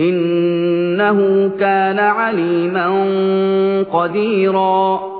إِنَّهُ كَانَ عَلِيمًا قَدِيرًا.